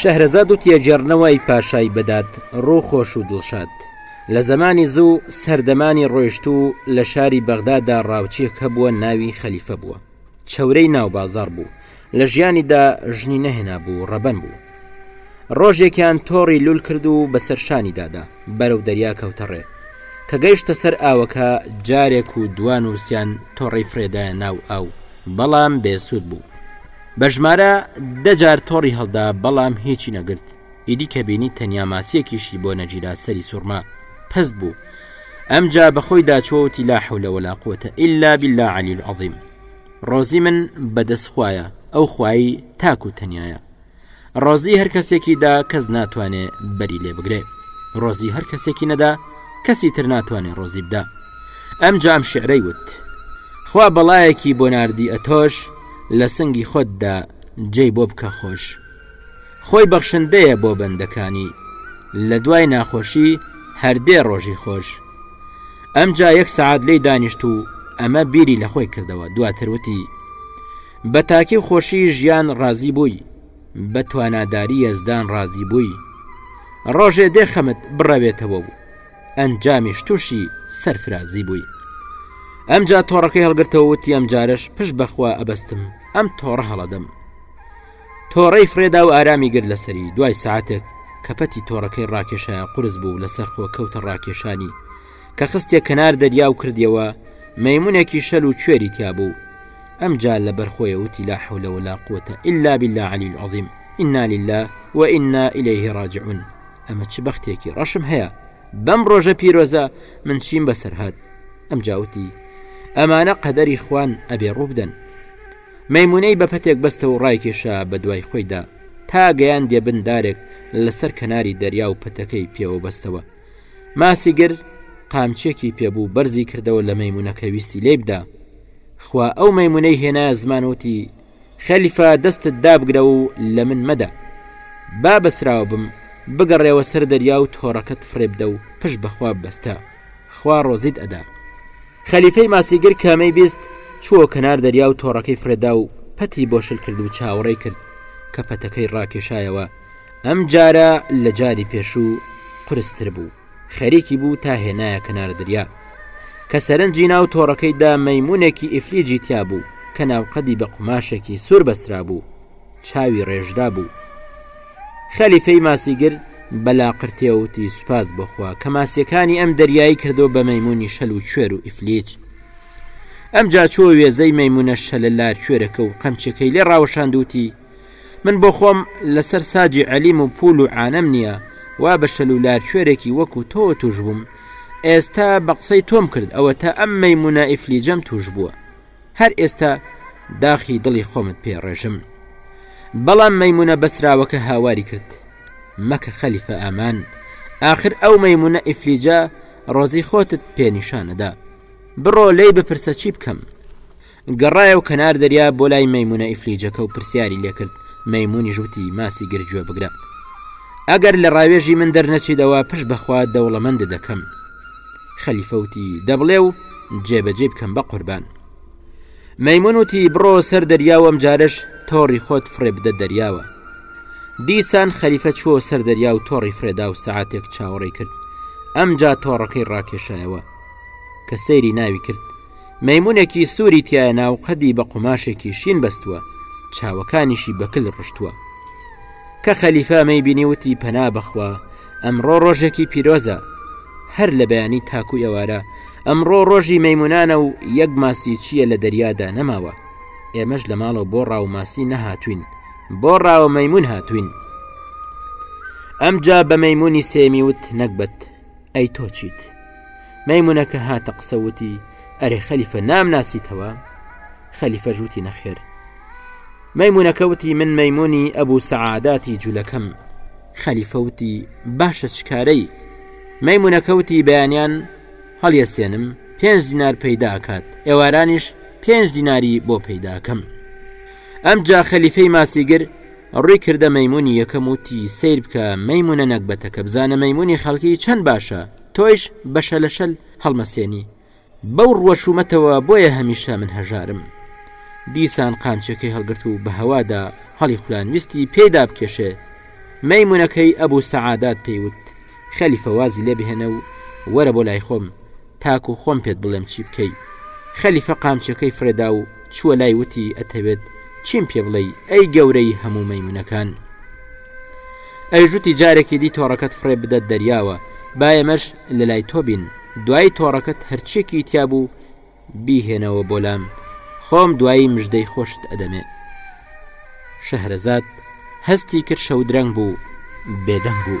شەهرەزاد و تێگێڕنەوەی پاشای بەداد ڕوو خۆش و دڵشاد لە زەمانی زوو سەردەمانی ڕۆیشتوو لە شاری بەغدادا ڕاوچێک هەبووە ناوی خەلیفە بووە چەورەی ناو بازار بوو لە ژیانیدا ژنی نەهێنا بوو ڕەبەن بوو ڕۆژێکیان تۆڕی لول کرد و بەسەر شانی دادا بەرەو دەریا کەوتەڕێ کە گەیشتە سەر ئاوەکە جارێک و دوان وسیان تۆڕی فرێدایە ناو ئاو بەڵام بێسوود بوو بە ژمارە دەجار تۆڕی هەڵدا بەڵام هیچی نەگرت ئیدی کە بینی تەنیا ماسیەکیشی بۆ نەگیرا سەری سوڕما پەست بوو ئەمجا بەخۆی داچۆوتی لا حولە ولا قوتە ئللا بلا علی العظیم ڕۆزی من بەدەست خوایە ئەو خوایی تاک و تەنایە ڕۆزی هەر کەسێکی دا کەس ناتوانێ بەری لێ بگرێ ڕۆزی هەر کەسێکی نەدا کەسی تر ناتوانێ ڕۆزی بدا ئەم جام شعرەی وت خوا بەڵایەکی بۆ ناردی ئەتۆش لە سنگی خۆتدا جێی بۆ بکە خۆش خۆی بەخشندەیە بۆ بەندەکانی لە دوای ناخۆشی هەردێ ڕۆژی خۆش ئەمجا یەک سعات لی دانیشت و ئەمە بیری لە خۆی کردەوە دواتروتی بە تاکی و خۆشی ژیان ڕازی بووی بە تواناداری یەزدان ڕازی بووی ڕۆژێ دێ خەمت بڕەوێتەوە و ئەنجامیش تووشی سەرفرازی بووی ئەمجا تۆڕەکەی هەڵگرتەوەوتی ئەم جارش پشت بەخوا ئەبەستم ئەم تۆڕە هەڵەدەم تۆڕەی فرێدا و ئارامی گرت لەسەری دوای ساعتێک کە پەتی تۆڕەکەی ڕاکێشایە قرس بوو لەسەر خۆ کەوتە ڕاکێشانی کە خستێ کەنار دەریا و کردیەوە مەمونێکی شەل و کوێری تیا بوو ئەم جا لە بەرخۆیە وتی لا حولەوە لا قوتە ئللا بلا علی العظیم ئنا لله وئنا ئیلەیه ڕاجعون ئەمە چ بەختێکی ڕەشم هەیە بەم ڕۆژە پیرۆزە من چیم بەسەر هاات ئەم جاوتی ئەمانە قەدەری خوان ئەبێ ڕووبدەن مەیمونەی بە پەتێک بەستە و ڕایکێشا بە دوای خۆیدا تا گەیاندیە بن دارێک لە سەر کەناری دەریا و پەتەکەی پێوە بەستەوە ماسی گر قامچێکی پێبوو بەرزی کردەوە لە مەیمونەکە ویستی لێی بدا خوا ئەو مەیمونەی هێنا زمانوتی خەلیفە دەستت دابگرە و لە من مەدە با بەسراوە بم بگەڕێوە سەر دەریا و تۆڕەکەت فڕێبدە و پشت بەخوا بەستە خوا ڕۆزیت ئەدا خەلیفەی ماسیگر کامەی بیست چووە کەنار دەریا و تۆڕەکەی فرێدا و پەتی بۆ شل کرد و چاوەڕێی کرد کە پەتەکەی ڕاکێشایەوە ئەم جارە لە جاری پێشوو قرستر بوو خەریکی بوو تا هێنایە کەنار دریا کە سەرنجی ناو تۆڕەکەیدا مەمونێکی ئیفلیجی تیا بوو کە ناوقەدی بە قوماشێکی سوور بەسترا بوو چاوی ڕێژرا بوو خەلیفەی ماسیگر بە لاقرتێ وتی سوپاس بخوا کە ماسیەکانی ئەم دەریایی کردو بە مەمونی شەل و کوێر و ئیفلیج ئەم جاچۆ وێزەی مەمونە شەلە لا کوێرەکە و قەمچەکەی لێ ڕاوەشاندوتی من بۆ خۆم لەسەر ساجی عەلیم و پول و عانەم نییە وا بە شەل و لار کوێرێکی وەکو تۆ توش بووم ئێستا بە قسەی تۆم کرد ئەوە تا ئەم مەمونە ئیفلیجەم توش بووە هەر ئێستا داخی دڵی خۆمت پێ ڕێژم. بەڵام مەیمونە بەسراوەکە هاواری کرد مەکە خەلیفە ئامان ئاخر ئەو مەیمونە ئیفلیجە ڕۆزی خۆتت پێنیشانەدا بڕۆ لی بپرسە چی بکەم گەڕایە و کەنار دەریا بۆ لای مەمونە ئیفلیجەکە و پرسیاری لێکرد مەمونی ژووتی ماسی گرگوێ بگرە ئەگەر لە ڕاوێژی من دەرنەچیدەوە پش بەخوا دەوڵەمەند دەکەم خەلیفە وتی دەبڵێ و جێبەجێی بکەم بە قوربان مەمون وتی بڕۆ سەر دەریاوەم جارش تۆڕی خۆت فڕێ بدە دەریاوە دیسان خەلیفە چووە سەر دەریا و تۆڕی فرێدا و سعاتێک چاوەڕێ کرد ئەمجا تۆڕەکەی ڕاکێشایەوە کە سەیری ناوی کرد مەمونێکی سووری تایە ناو قەدی بە قوماشێکی شین بەستووە چاوەکانیشی بەکل ڕشتووە کە خەلیفە مەی بینی وتی پەنا بخوا ئەمڕۆ ڕۆژێکی پیرۆزە هەر لە بەیانی تاکو ئێوارە ئەمڕۆ ڕۆژی مەمونانە و یەک ماسی چییە لە دەریادا نەماوە ئێمەش لە ماڵە بۆ ڕاوماسی نەهاتوین بۆ ڕاوە مەمون هاتوین ئەمجا بە مەمونی سێمی وت نەگبەت ئەی تۆ چیت مەمونونەکە هاتە قسەوتی ئەرێ خەلیفە نامناسیتەوە خەلیفە ژووتی نەخێر مەمونونەکەوتی من مەمونی ئەبوو سەعاداتی جوولەکەم خەلیفە وتی باشە چکارەی مەیمونەکە وتی بەیانیان هەڵیەسێنم پێنج دینار پەیداکات ئێوارانیش پێنج دیناری بۆ پەیداکەم ئەم جا خەلیفەی ماسیگر ڕووی کردە مەمونی یەکەم وتی سیر بکە مەمونە نەکبەتەکە بزانە مەمونی خەڵکی چەند باشە تۆیش بەشە لە شەل هەڵمەسێنی بەو ڕووە چوومەتەوە بۆیە هەمیشە من هەژارم دیسان قامچەکەی هەڵگرت و بە هەوادا هەڵی خولان ویستی پێیدا بکێشێ مەیمونونەکەی ئەبوو سەعادات پێیوت خەلیفە وازی لێ بهێنە و وەرە بۆ لای خۆم تاکو و خۆم پێت بڵێم چی بکەی خەلیفە قامچەکەی فرێدا و چووە لای وتی ئەتەوێت چیم پێ بڵێی ئەی گەورەی هەموو مەمونونەکان ئەیژوتی جارێکی دی تۆڕەکەت فڕێ بدە دەریاوە با ئێمەش لەلای تۆ بین دوای تۆڕەکەت هەرچیەکی تیا بوو بیهێنەوە بۆ لام خۆم دوایی مژدەی خۆشت ئەدەمێ شەهرەزاد هەستی کرد شەودرەنگ بوو بێدەنگ بوو.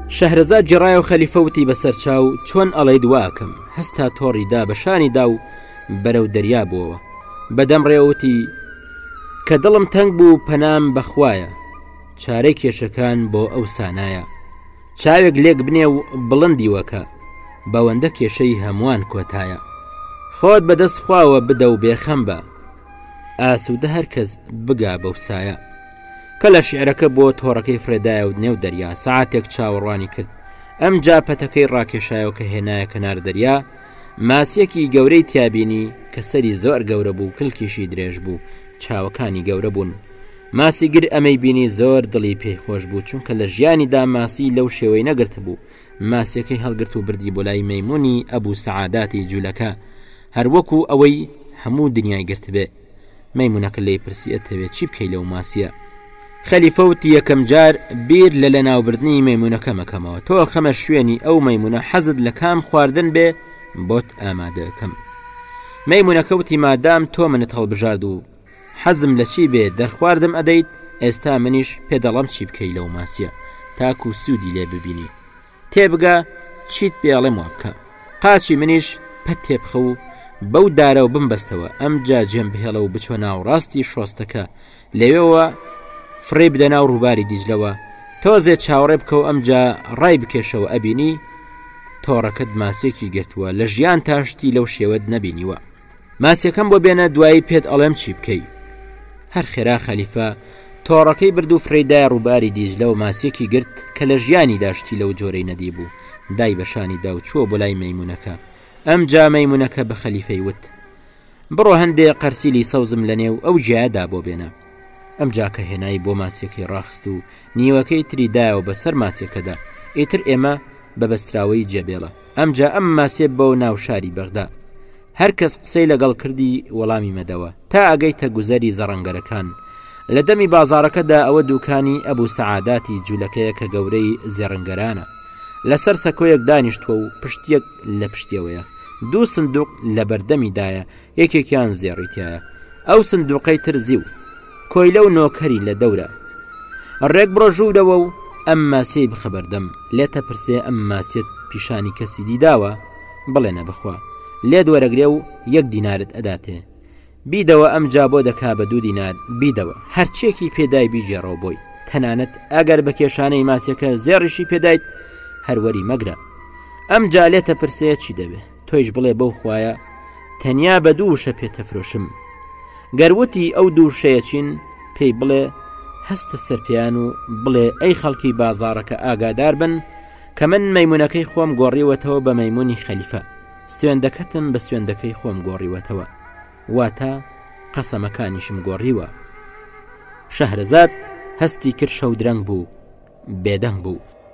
شەهرەزاد جێڕایەوە خەلیفە وتی بەسەرچاو چۆن ئەڵێیت واکەم هەستا تۆڕی دا بە شانی دا و بەرەو دەریا بووەوە بەدەم ڕێوەوتی کە دڵم تەنگ بوو پەنام بەخوایە چارەی کێشەکان بۆ ئەو سانایە چاوێک لێک بنێ و بڵندیوەکە بەوەندە کێشەی هەمووان کۆتایە خۆت بەدەست خواوە بدە و بێخەم بە ئاسوودە هەر کەس بگا بەو سایە کەلە شیعرەکە بۆ تۆڕەکەی فرێدایەوە نێو دەریا سعاتێک چاوەڕوانی کرد ئەم جا پەتەکەی ڕاکێشایەوە کە هێنایە کەنار دەریا ماسیەکی گەورەی تیابینی کە سەری زۆر گەورە بوو کلکیشی درێژ بوو چاوەکانی گەورە بوون ماسی گر ئەمەی بینی زۆر دڵی پێی خۆش بوو چونکە لە ژیانی دا ماسی لەو شێوەی نەگرت بوو ماسیەکەی هەڵگرت و بردی بۆ لای مەمونی ئەبوو سەعاداتی جوولەکە هەروەکو ئەوەی هەموو دنیای گرتبێ مەیمونەکە لێی پرسی ئەتەوێ چی بکەی لەو ماسیە خەلیفە وتی یەکەم جار بیر لە لەناوبردنی مەمونونەکە مەکەمەوە تۆ خەمە شوێنی ئەو مەمونە حەزت لە کام خواردن بێ بۆت ئامادەکەم مەمونونەکە وتی مادام تۆ منت هەڵبژارد و حەزم لە چی بێ دەرخواردم ئەدەیت ئێستا منیش پێدەڵم چی بکەی لەو ماسیە تاکو سوودی لێ ببینی تێبگە چیت پێ ئەڵێم وا بکە قاچی منیش پەت تێبخە و بەو دارە و بمبەستەوە ئەمجا جێم بهێڵە و بچۆ ناوەڕاستی شۆستەکە لەوێەوە فڕێ بدە ناو ڕووباری دیجلەوە تۆزێ چاوەڕێ بکە و ئەمجا ڕای بکێشەوە ئەبینی تۆڕەکەت ماسێکی گرتووە لە ژیان تاشتی لەو شێوەت نەبینیوە ماسیەکەم بۆ بێنە دوایی پێت ئەڵێم چی بکەی هەر خێرا خەلیفە تۆڕەکەی برد و فرەیدای ڕووباری دیجلە و ماسیەکی گرت کە لە ژیانی داشتی لەو جۆرەی نەدی بوو دای بەشانی دا و چووە بۆ لای مەمونونەکە ئەم جا مەمونونەکە بە خەلیفەی وت بڕۆ هەندێ قەرسیلی سەوزم لە نێو ئەو جیادا بۆ بێنە ئەم جاکە هێنایی بۆ ماسیەکەی ڕاخست و نیوەکەی تریدایەوە بەسەر ماسیەکەدا ئیتر ئێمە بە بەستراوەی جێبێڵە ئەمجا ئەم ماسێ بەوە ناو شاری بەغدا هەرکەس قسەی لەگەڵ کردی وەڵامی مەدەوە تا ئەگەیتە گوزەری زەڕەنگەرەکان لە دەمی بازارەکەدا ئەوە دووکانی ئەبوو سەعاداتی جوولەکەیە کە گەورەی زێڕنگەرانە لەسەر سەکۆیەک دانیشتووە و پشتیەک لە پشتیەوەیە دوو سندوق لە بەردەمیدایە یەکێکیان زێڕیتایە ئەو سندوقەی تر زیو کۆیلە و نۆکەری لە دەورە. ڕێک بڕۆ ژوورەوە و ئەم ماسیەی بخە بەردەم، لێت ئەپرسێ ئەم ماسیەت پیشانی کەسی دی داوە؟ بڵێ نە بخوا. لێت وەرەگرێ و یەک دینارت ئەداتێ. بیدەوە ئەمجا بۆ دەکا بە دوو دینار، بیدەوە. هەرچیەکی پێ دای بیگێڕەوە بۆی. تەنانەت ئەگەر بە کێشانەی ماسیەکە زێڕیشی پێ دایت هەر وەری مەگرە. ئەمجا لێت ئەپرسێ چی دەوێ؟ تۆیش بڵێ بەو خویە تەنیا بە دوو وشە پێتەفرۆشم گەروتی ئەو دووشەیە چین پێی بڵێ هەستە سەرپیان و بڵێ ئەی خەڵکی بازارەکە ئاگادار بن کە من مەمونونەکەی خۆم گۆڕیوەتەوە بە مەمونی خەلیفە سوێندەکەتم بە سوێندەکەی خۆم گۆڕیوەتەوە واتە قەسەمەکانیشم گۆڕیوە شەهرزاد هەستی کرد شەودرەنگ بوو بێدەنگ بوو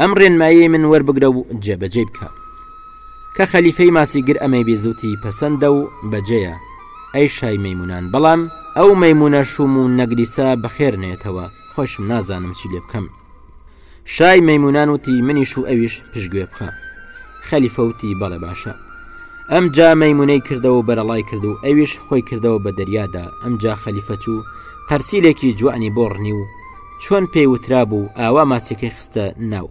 ئەم ڕێنماییەی من وەربگرە و جێبەجێی بکە. کە خەلیفەی ماسیگر ئەمەی بیزوتی پەسەندە و بەجێیە، ئەی شای مەیموونان، بەڵام ئەو مەیموونە شووم و نەگریسە بەخێر نەیەتەوە، خۆیشم نازانم چی لێ بکەم. شای مەیموونان وتی منیش و ئەویش پشتگوێ بخە. خەلیفە وتی بەڵێ باشە. ئەمجا مەیموونەی کردەوە و بەرەڵای کرد و ئەویش خۆی کردەوە بە دەریادا، ئەمجا خەلیفە چوو پەرسیلێکی جوانی بۆ ڕنی و چۆن پێی وترابوو ئاوا ماسیەکەی خستە ناو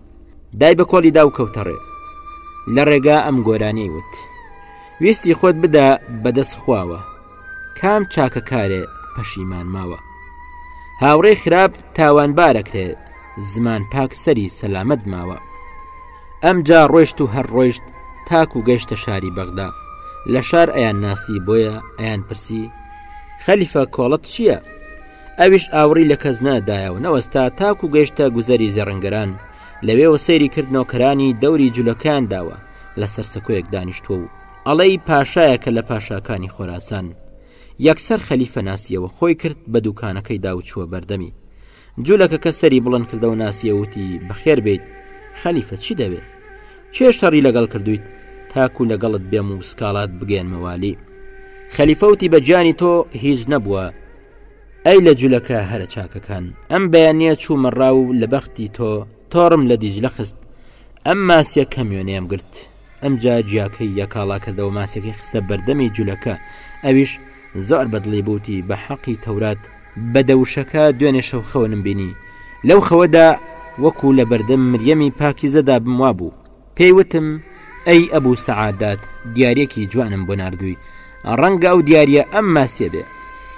دای بە کۆڵی دا و کەوتەڕێ لە ڕێگا ئەم گۆرانی وت ویستی خۆت بدا بەدەست خواوە کام چاکەکارێ پەشیمان ماوە هاوڕێ خراپ تاوانبارەکرێ زمان پاک سەری سەلامەت ماوە ئەم جا ڕۆشت و هەر ڕۆیشت تاک و گەشتە شاری بەغدا لە شار ئەیان ناسی بۆیە ئەیان پرسی خەلیفە کۆڵەت چییە؟ ئەویش ئاوڕی لە کەزنە دایە و نەوەستا تاکو و گەشتە گوزەری زێڕنگەران لەوێوە سەیری کرد نۆکەرانی دەوری جولەکەیان داوە لە سەرسەکۆیەک دانیشتوە و ئەڵێی پاشایە کە لە پاشاکانی خۆراسان یەکسەر خەلیفە ناسیەوە خۆی کرد بە دووکانەکەی دا و چووە بەردەمی جولەکەکە سەری بڵند کردەوە ناسیە وتی بەخێر بیت خەلیفە چی دەوێت چێ شەڕی لەگەڵ کردویت تاکو لەگەڵت بێم و سکاڵات بگەێنمەوالی خەلیفەوتی بە گیانی تۆ هیچ نەبووە ئەی لە جولەکە هەرە چاکەکان ئەم بەیانە چوومە ڕاو و لە بەختی تۆ تۆڕم لە دیجلە خست ئەم ماسیە کەمیۆنەیەم گرت ئەم جا جیاکەی یەکاڵا کردەوە ماسەکەی خستە بەردەمی جولەکە ئەویش زۆر بەدڵی بوتی بە حەقی تەورات بە دەوشەکە دوێنێ شەو خەونم بینی لەو خەوەدا وەکو لە بەردەم مریەمی پاکیزەدا بم وابوو پێی وتم، ئەی ئەبو سەعادات دیاریەکی جوانم بۆ ناردووی، ڕەنگە ئەو دیاریە ئەم ماسیە بێ،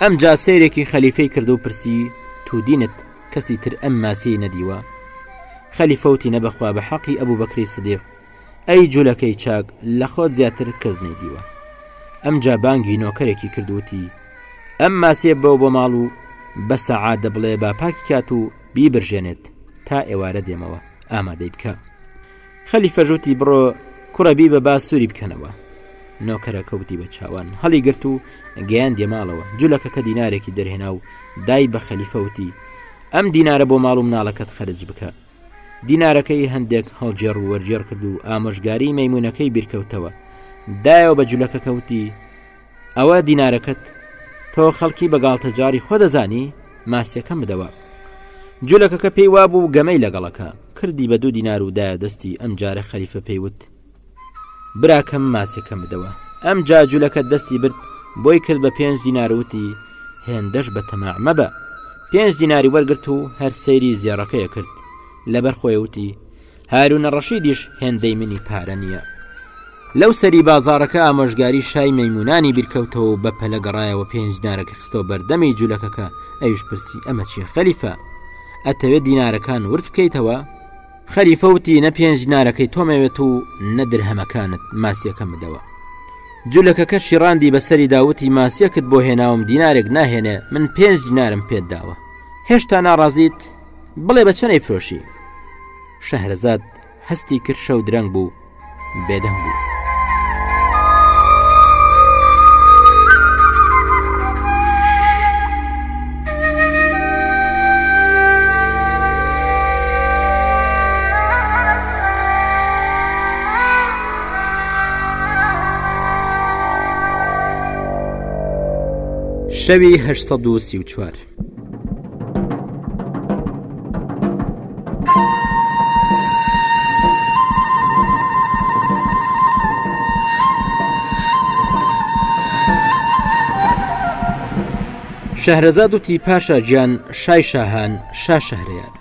ئەمجا سەیرێکی خەلیفەی کردو پرسی، تو دینت کەسی تر ئەم ماسیەی نەدیوە؟ خەلیفە وتی، نەبەخوا بە حەقی ئەبو بەکری سدیق، ئەی جولەکەی چاک لە خۆت زیاتر کەس نەیدیوە. ئەمجا بانگی نۆکەرێکی کرد وتی، ئەم ماسیە بەو بۆ ماڵ و بە سەعادە بڵێ با پاکی کات و بیبرژێنێت تا ئێوارە دێمەوە. ئامادەی بکە خەلی فەژوتی بڕۆ کوڕە بی بە با سووری بکەنەوە نۆکەرە کەوتی بە چاوان هەڵی گرت و گەیان دێماڵەوە جولەکە کە دینارێکی دەرهێنا و دای بە خەلیفەوتی ئەم دینارە بۆ ماڵ و مناڵەکەت خەرج بکە دینارەکەی هەندێک هەڵجێڕ و وەرجێڕ کرد و ئامۆژگاری مەمونونەکەی بیرکەوتەوە دایەوە بە جولەکە کەوتی ئەوە دینارەکەت تۆ خەڵکی بە گاڵتەجاری خۆ دەزانی ماسیەکەم بدەوە جولەکەکە پێی وابوو گەمەی لەگەڵەکە کردی بە دوو دینار و دایە دەستی ئەم جارە خەریفە پێیوت براکەم ماسیەکەم بدەوە ئەم جا جولەکە دەستی برد بۆی کرد بە پێنج دیناروتی هێندەش بە تەماع مەبە پێنج دیناری وەرگرت و هەر سەیری زێڕەکەیە کرد لەبەر خۆیوتی هارونە ڕەشیدیش هێندەی منی پارە نییە. لەو سەری بازاڕەکە ئامۆژگاری شای مەیمونانی بیرکەوتەوە و بە پەلە گەڕایەوە پێنج دینارەکەی خستەوە بەردەمی جولەکەکە ئەویش پرسی ئەمە چیە خەلیفە؟ ئەتەوێت دینارەکان ورد بکەیتەوە؟ خەلیفە وتی نە پێنج دینارەکەی تۆم ئەوێت و نە درهەمەکانت ماسیەکەم بدەوە. جولەکەکە شیڕاندی بەسەریدا وتی ماسیەکت بۆ هێناوم دینارێک ناهێنێ من پێنج دینارم پێت داوە هێشتا ناڕازیت؟ بڵێ بە چەنەی فرۆشی شەهرەزاد هەستی کرد شەو درەنگ بوو بێدەنگ بوو. شەویه چوار. شەهرەزاد وتی پاشا گیان شای شاهان شا شەهرەیان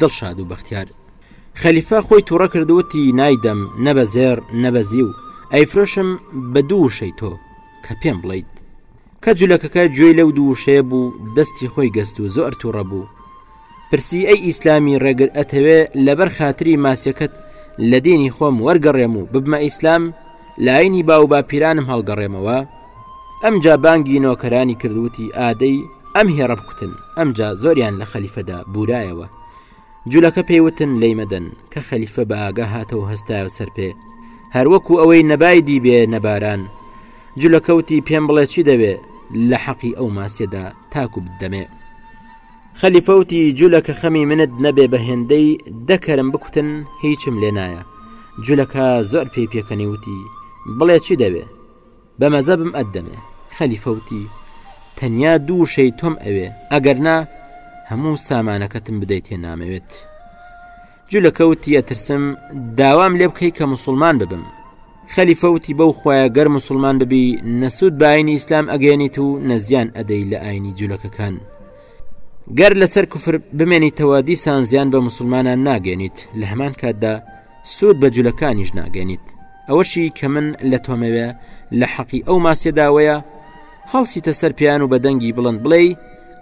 دڵشاد و بەختیار خەلیفا خۆی تووڕە کردوەتی نایدەم نە بە زێر نەبەزی و ئەیفرۆشم بە دوو شەی تۆ کە پێم بڵیت کە جولەکەکە گوێی لەو دوو وشەیە بوو دەستی خۆی گەست و زۆر تووڕە بوو پرسی ئەی ئیسلامی ڕێگر ئەتەوێ لەبەر خاتری ماسیەکەت لە دینی خۆم وەرگەڕێم و ببمە ئیسلام لاینی باو باپیرانم هەڵگەڕێمەوە ئەمجا بانگی نۆکەرانی کردوتی ئادەی ئەم هێڕە بکوتن ئەمجا زۆریان لە خەلیفەدا بورایەوە جولەکە پێی وتن لێی مەدەن، کە خەلیفە بە ئاگا هاتەوە هەستایەوە سەر پێ، هەر وەکوو ئەوەی نە بای دیبێ نە باران. جولەکە وتی، پێم بڵێ چی دەوێ لە حەقی ئەو ماسییەدا تاکوو بتدەمێ. خەلیفە وتی، جولەکە خەمی منت نەبێ بە هێندەی دە کەرم بکوتن هیچم لێ نایە. جولەکە زۆر پێی پێکەنی وتی، بڵێ چی دەوێ؟ بە مەزەبم ئەت دەمێ. خەلیفە وتی، تەنیا دوو وشەی تۆم ئەوێ، ئەگەر نا هەموو سامانەکەتم بدەیتێ نامەوێت. جولەکە وتی، ئەترسم داوام لێ بکەی کە مسلمان ببم. خەلیفە وتی، بەو خوایە گەر مسلمان ببی نە سوود بە ئاینی ئیسلام ئەگەیەنیت و نە زیان ئەدەی لە ئاینی جولەکەکان. گەر لەسەر کوفر بمێنیتەوە دیسان زیان بە مسلمانان ناگەێنیت لە هەمان کاتدا، سوود بە جولەکانیش ناگەنیت ئەوەشی کە من لە تۆمەوێ لە حەقی ئەو ماسیە داوەیە هەڵسیتە سەر پیان و بە دەنگی بڵند بڵێ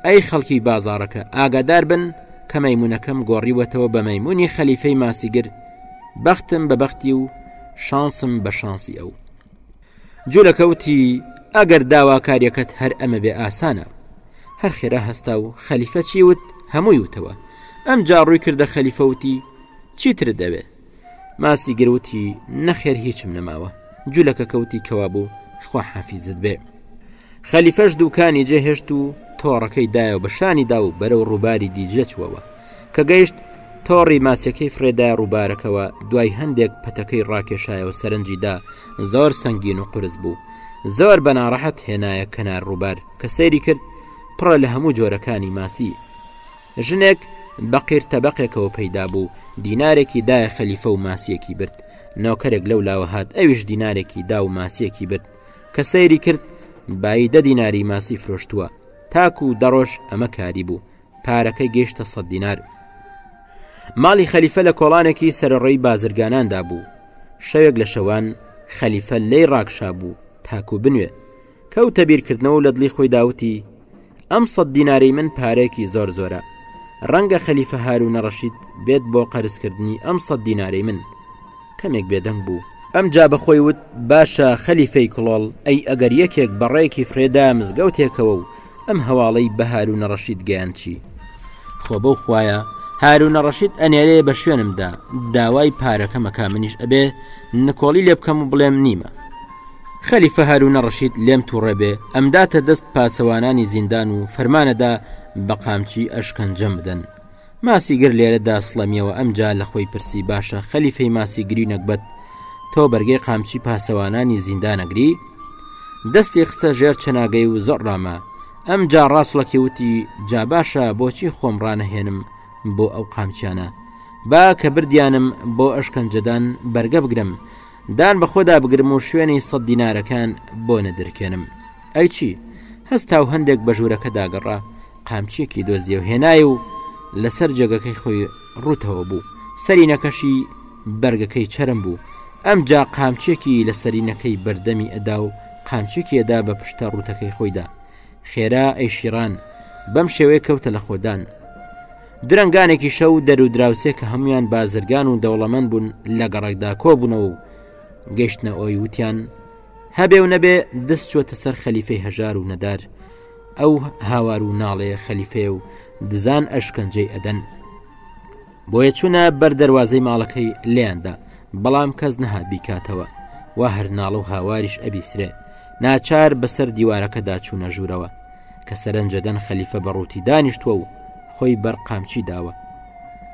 ئەی خەڵکی بازارەکە ئاگادار بن کە مەمونونەکەم گۆڕیوەتەوە بە مەمونی خەلیفەی ماسیگر بەختم بە بەختی و شانسم بە شانسی ئەو جولەکە وتی، ئەگەر داواکاریەکەت هەر ئەمە بێ ئاسانە. هەر خێرا هەستا و خەلیفە چی وت هەمووی وتەوە. ئەمجا ڕووی کردە خەلیفە وتی، چی ترت دەوێ؟ ماسی گر وتی، نەخێر هیچم نەماوە. جولەکە کەوتی کەوا بوو خوا حافیزت بێ. خەلیفەش دووکانی جێهێشت و تۆڕەکەی دایە و بە شانیدا و بەرەو ڕووباری دیجلە چووەوە. کە گەیشت تۆڕی ماسیەکەی فرێدایە ڕووبارەکەوە دوای هەندێک پەتەکەی ڕاکێشایەوە سەرنجی دا زۆر سەنگین و قرس بوو زۆر بەناڕەحەت هێنایە کەنار ڕووبار کە سەیری کرد پڕە لە هەموو جۆرەکانی ماسی ژنێک بەقیر تەبقێکەوە پەیدا بوو دینارێکی دایە خەلیفە و ماسیەکی برد نۆکەرێک لەو لاوە هاات ئەویش دینارێکی دا و ماسیەکی برد کە سەیری کرد بایی دە دیناری ماسی فرۆشتووە تاکو و دەڕۆژ ئەمە کاری بوو پارەکە گەیشتە سەد دینار ماڵی خەلیفە لە کۆڵانێکی سەرڕێی بازرگاناندا بوو شەوێک لە شەوان خەلیفە لی ڕاکشا بوو تاکو بنوێ کەوتە بیرکردنەوە لە دڵی خۆی داوتی ئەم سەد دیناری من پارێکی زۆر زۆرە ڕەنگە خەلیفە هارو نەڕەشید بێت بۆ قەرزکردنی ئەم سەد دیناری من کەمێک بێدەنگ بوو ئەم جا بەخۆی وت باشە خەلیفەی کڵۆڵ ئەی ئەگەر یەکێک بەڕێکی فرێدا مزگەوتێکەوە و ئەم هەواڵەی بە هاروونە ڕەشید گەیاند چی؟ خۆ بەو خوایە هاروونە ڕەشید ئەنێرێ بە شوێنمدا داوای پارەکەم ئەکا منیش ئەبێ نکۆڵی لێ بکەم و بڵێم نیمە. خەلیفە هاروونە ڕەشید لێم تووڕە بێ ئەمداتە دەست پاسەوانانی زیندان و فەرمانەدا بە قامچی ئەشکەنجەم بدەن. ماسیگر لێرە دا سڵەمیەوە ئەمجا لە خۆی پرسی باشە خەلیفەی ماسیگری نەگبەت تۆ بەرگەی قامچی پاسەوانانی زیندانەگری دەستی خستە ژێر چەناگەی و زۆر ڕامە ئەم جا ڕاستڵەکی وتی جا باشە بۆچی خۆم ڕانەهێنم بۆ ئەو قامچیانە با کە بردیانم بۆ ئەشکەنجەدان بەرگە بگرم دان بە خۆدا بگرم و شوێنی سەد دینارەکان بۆ نەدرکێنم ئەی چی؟ هەستا و هەندێک بە ژوورەکەدا گەڕا، قامچییەکی دۆزی و هێنای و لەسەر جێگەکەی خۆی ڕووتەوە بوو، سەرینەکەشی بەرگەکەی چەرم بوو، ئەمجا قامچییەکی لە سەرینەکەی بەردەمی ئەدا و قامچییەکی ئەدا بە پشتە ڕووتەکەی خۆیدا. خێرا ئەیشیڕان بەم شێوەیە کەوتە لەخۆدان. درەنگانێکی شەو دەر و دراوسێ کە هەموویان بازرگان و دەوڵەمەند بوون لە گەڕەکدا کۆبوونەوە و گەیشتنە ئەوەی وتیان، هەبێ و نەبێ دەست چۆتە سەر خەلیفەی هەژار و نەدار ئەو هاوار و ناڵێ خەلیفێ و دزان ئەشکەنجەی ئەدەن بۆیە چوونە بەر دەواازەی ماڵەکەی لێیاندا بەڵام کەس نەها بیکاتەوە وا هەر ناڵە و هاواریش ئەبیسرێ ناچار بەسەر دیوارەکەدا چوونە ژوورەوە کە سەرنجەدەن خەلیفە بەڕووتی دانیشتووە و خۆی بەرقامچی داوە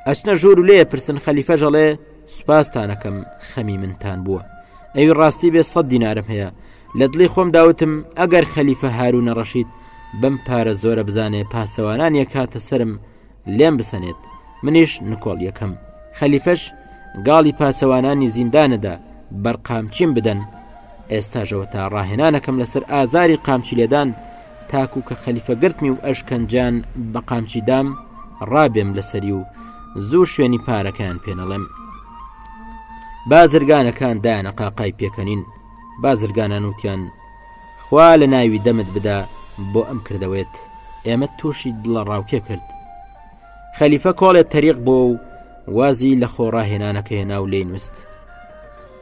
ئەسنە ژوور و لێ پرسن خەلیفەژەڵێ سوپاستانەکەم خەمی منتان بووە ئەوی ڕاستی بێ سەد دینارم هەیە لە دڵی خۆم داوتم ئەگەر خەلیفە هارو نەڕەشید بەم پارە زۆرە بزانێ پاسەوانان یەکاتە سرم لێم بسەنێت منیش نکۆڵ یەکەم خەلیفەش گاڵی پاسەوانانی زیندانەدا بەرقامچیم بدەن ئێستاژەوە تا ڕاهێنانەکەم لەسەر ئازاری قامچی لێدان تاکو کە خەلیفە گرتمی و ئەشکەنجان بە قامچی دام ڕابێم لەسەری و زوو شوێنی پارەکەیان پێنەڵێم بازرگانەکان دایانە قاقای پێکەنین بازرگانان وتیان خوا لە ناوی دەمت بدا بۆ ئەم کردەوەێت ئێمە تووشی دڵە ڕاوکێ کرد خەلیفە کۆڵێت تەریق بۆ و وازی لە خۆڕاهێنانەکە هێنا و لی نووست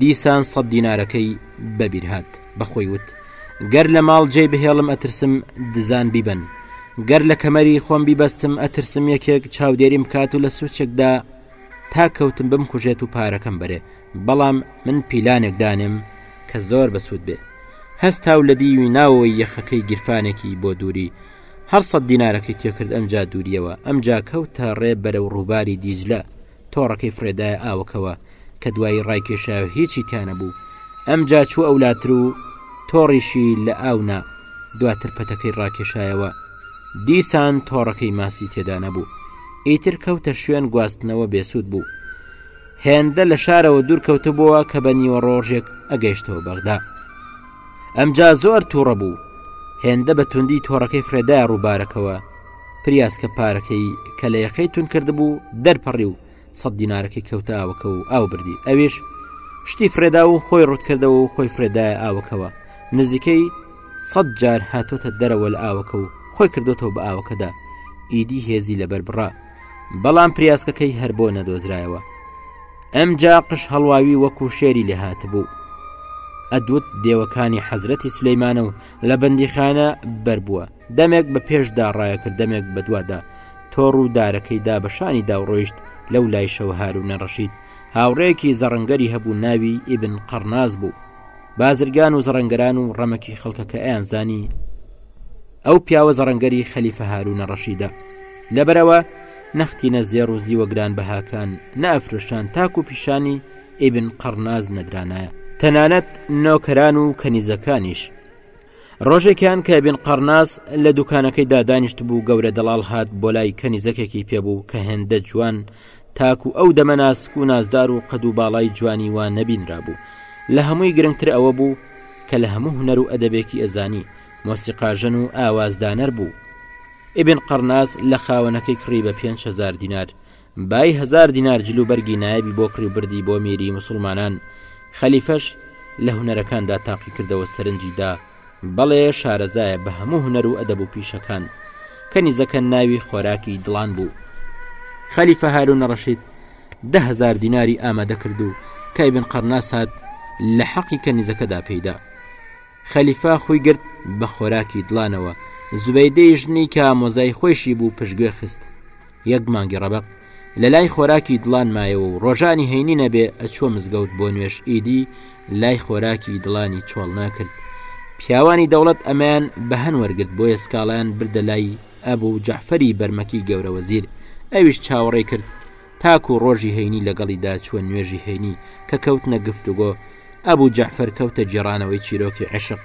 دیسان سەد دینارەکەی بە بیر هات، بە خۆی وت، گەر لە ماڵ جێی بهێڵم ئەترسم دزان بیبەن، گەر لە کەمەری خۆم بیبەستم ئەترسم یەکێک چاودێریم بکات و لە سوچێکدا تا کەوتم بمکوژێت و پارەکەم بەرێ، بەڵام من پیلانێک دانێم کە زۆر بە سوود بێ. هەستا و لە دیوی ناوەوەی یەخەکەی گیرفانێکی بۆ دووری هەر سەد دینارەکەی تێکرد ئەمجا دووریەوە، ئەمجا کەوتە ڕێ بەرەو ڕووباری دیجلە، تۆڕەکەی فڕێدایە ئاوەکەوە کە دوایی ڕایکێشایەو هیچی تیانەبوو، ئەمجا چووە ئەولاتر و تۆڕیشی لە ئاو نا، دواتر پەتەکەی ڕاکێشایەوە، دیسان تۆڕەکەی ماسی تێدا نەبوو، ئیتر کەوتە شوێن گواستنەوە بێسوود بوو. هێندە لە شارەوە دوور کەوتبووە کە بە نیوەڕۆژێک ئەگەیشتەوە بەغدا. ئەمجا زۆر تووڕە بوو، هێندە بە توندی تۆڕەکەی فڕێدایە ڕووبارەکەوە، پریاسکە پارەکەی کە لە یەخەی تون کردبوو دەرپەڕی و سەد دینارەکەی کەوتە ئاوەکە و ئاو بردی ئەویش شتی فرێدا و خۆی ڕوتکردەوە و خۆی فرێدای ئاوەکەوە نزیکەی سەد جار هاتۆتە دەرەوە لە ئاوەکە و خۆی کردوتەوە بە ئاوەکەدا ئیدی هێزی لەبەر بڕا بەڵام پریاسکەکەی هەر بۆ نەدۆزرایەوە ئەمجا قش هەڵواوی وەکو شێری لێ هاتبوو ئەدوت دێوەکانی حەزرەتی سلەیمانە و لە بەندیخانە بەربووە دەمێک بە پێش دا ڕایەکرد دەمێک بە دوا دا تۆ ڕوو دارەکەی دا بە شانی داو ڕۆیشت لەو لایشەوە هارونە ڕەشید هاوڕێکی زەڕنگەری هەبوو ناوی ئیبن قەڕناز بوو بازرگان و زەڕنگەران و ڕەمەکی خەڵکەکە ئەیان زانی ئەو پیاوە زەڕنگەری خەلیفە هارونە ڕەشیدە لەبەرەوە نەختینە زێڕ و زیوەگران بەهاکان نافرشان تاک و پیشانی ئیبن قەڕناز نەدرانایە تەنانەت نۆکەران و کەنیزەکانیش ڕۆژێکیان کە ئیبن قەرناس لە دوکانەکەیدا دانیشتبوو گەورە دەڵاڵ هات بۆ لای کەنیزەکێکی پێبوو کە هێندە جوان تاکو ئەو دەمە ناسک و نازدار و قەد و باڵای جوانی وا نەبینرابوو لە هەمووی گرنگتر ئەوە بوو کە لە هەموو هونەر و ئەدەبێکی ئەزانی مۆسیقاژەن و ئاوازدانەر بوو ئیبن قەرناس لە خاوەنەکەی کڕی بە پێنج هەزار دینار بای هەزار دینار جل و بەرگی نایابی بۆ کڕی و بردی بۆ میری موسوڵمانان، خەلیفەش لە هونەرەکاندا تاقی کردەوە سەرنجی دا، بەڵێ شارەزایە بە هەموو هونەر و ئەدەب و پیشەکان، کەنیزەکە ناوی خۆراکی دڵان بوو. خەلیفە هارون الرشید دە هەزار دیناری ئامادە کرد و کە ئیبن قەرناس هات لە حەقی کەنیزەکەدا پێی دا. خەلیفە خووی گرت بە خۆراکی دڵانەوە، زوبەیدەی ژنی کە ئامۆزای خۆیشی بوو پشتگوێ خست. یەک مانگی ڕەبق لە لای خۆراکی دڵان مایەوە و ڕۆژانی هەینی نەبێ ئەچوە مزگەوت بۆ نوێش ئیدی لای خۆراکی دڵانی چۆڵ ناکرد پیاوانی دەوڵەت ئەمەیان بەهەن وەرگرت بۆیە سکاڵیان بردە لای ئەبوو و جەحفەری بەرمەکی گەورە وەزیر ئەویش چاوەڕێ کرد تاکو و ڕۆژی هەینی لەگەڵیدا چوە نوێژی هەینی کە کەوتنە گفتوگۆ ئەبوو جەحفەر کەوتە جێڕانەوەی چیرۆکی عشق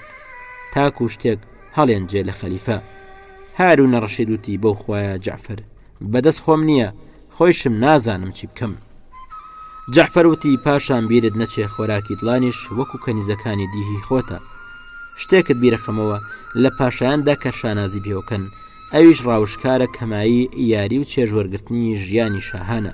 تاکو و شتێک هەڵێنجێ لە خەلیفە هارونە ڕەشید وتی بەو خوایە جەعفەر بەدەست خۆم نییە خۆیشم نازانم چی بکەم جەعفەر وتی پاشان بیرت نەچێ خۆراکی دڵانیش وەکو کەنیزەکانی دیهی خۆتە شتێکت بیرەخەمەوە لە پاشایاندا کە شانازی پێوەکەن ئەویش ڕاوشکارە کەمایی یاری و چێژوەرگرتنی ژیانی شاهانە